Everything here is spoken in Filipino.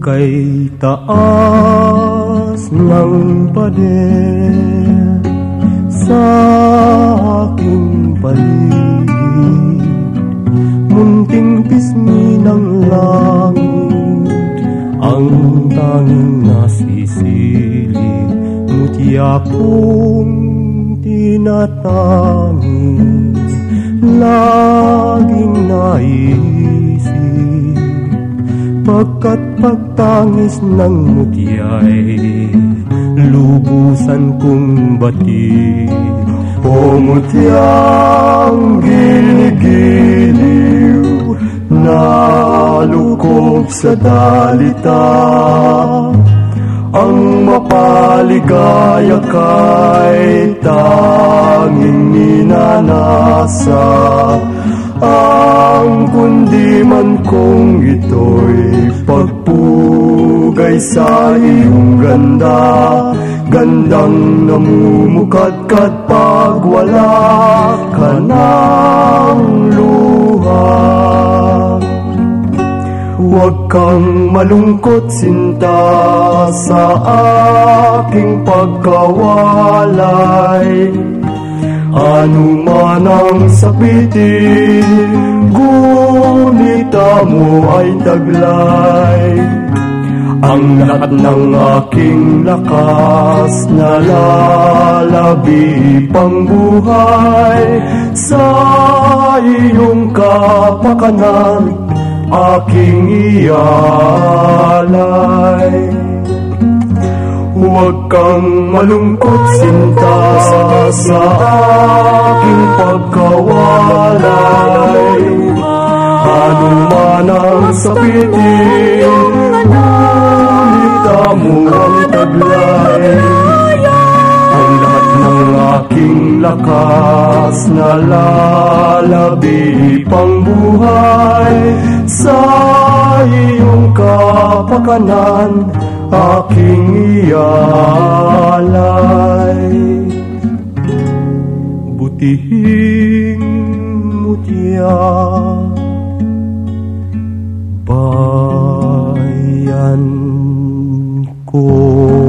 Kay taas ng pader Sa aking paligid. Munting pisngi ng langit Ang tanging nasisilip Mutya pong tinatangis Laging naisip Pagkat pagtangis ng mutya'y Lubusan kong bati. O mutyang ginigiliw Nalukog sa dalita. Ang mapaligaya kay tanging minanasa kundi man kong ito'y pagpugay sa iyong ganda. Gandang namumukadkad pag wala ka ng luha. Huwag kang malungkot sinta sa aking pagkawalay. Ano man ang mo ay taglay. Ang lahat ng aking lakas na lalabi pang buhay sa iyong kapakanan aking ialay. Huwag kang malungkot sinta sa aking ang sapitin, ngunita mo ang taglay Ang lahat ng aking lakas na lalabi pang buhay Sa iyong kapakanan aking ialay Butihing mutya 呼